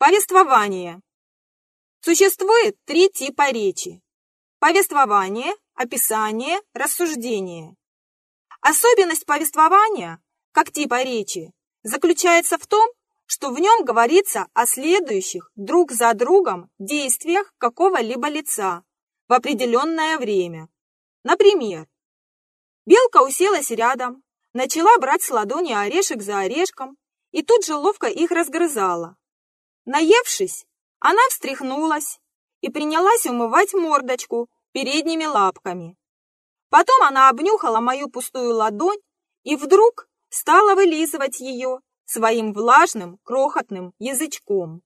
Повествование. Существует три типа речи. Повествование, описание, рассуждение. Особенность повествования, как типа речи, заключается в том, что в нем говорится о следующих друг за другом действиях какого-либо лица в определенное время. Например, белка уселась рядом, начала брать с ладони орешек за орешком и тут же ловко их разгрызала. Наевшись, она встряхнулась и принялась умывать мордочку передними лапками. Потом она обнюхала мою пустую ладонь и вдруг стала вылизывать ее своим влажным крохотным язычком.